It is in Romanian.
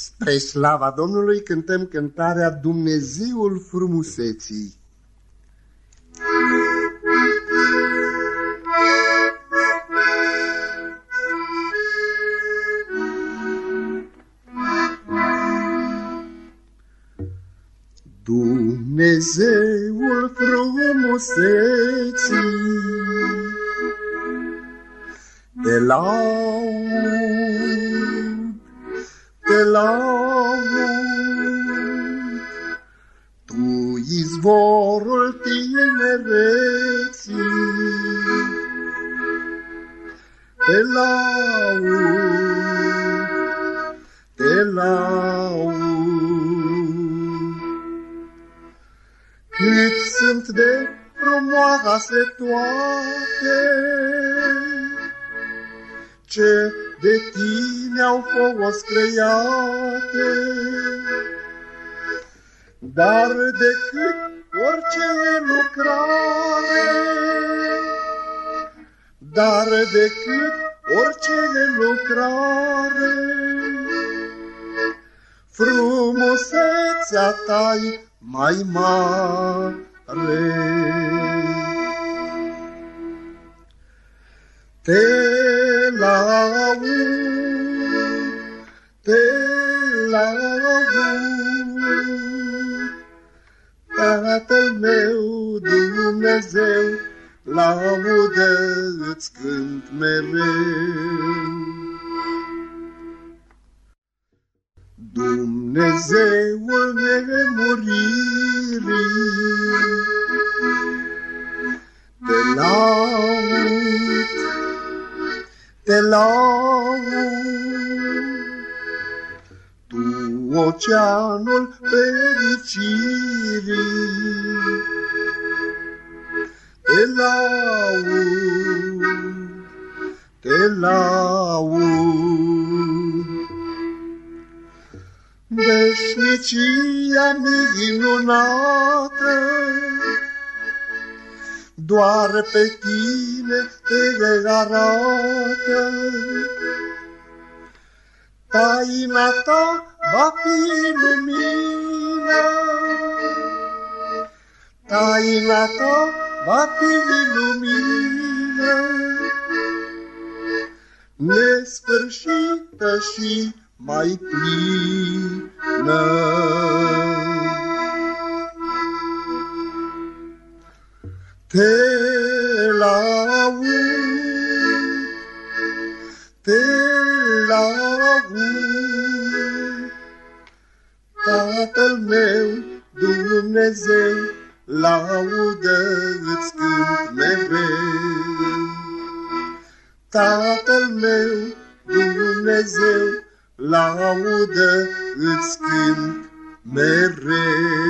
Spre slava Domnului cântăm cântarea Dumnezeul frumuseții. Dumnezeul frumuseții Te laud, te laud Tu izvorul tinereții. Te laud, te laud. Cât sunt de frumoase toate, Ce de tine au fost create, Dar decât orice lucrare, Dar decât orice lucrare, Frumusețea ta mai mare. Te laud, te laud, Tatăl meu Dumnezeu, laudă îți cânt mereu. Dumnezeul nemuririi, te laud, Tu oceanul fericirii, Te laud, te laud. Veșnicia minunată, Doar pe tine te arată. Taina ta va fi lumină, Taina ta va fi lumină, Nesfârșită și mai plină. Te laud, te laud, Tatăl meu, Dumnezeu, laudă îți cânt mereu. Tatăl meu, Dumnezeu, laudă îți cânt mereu.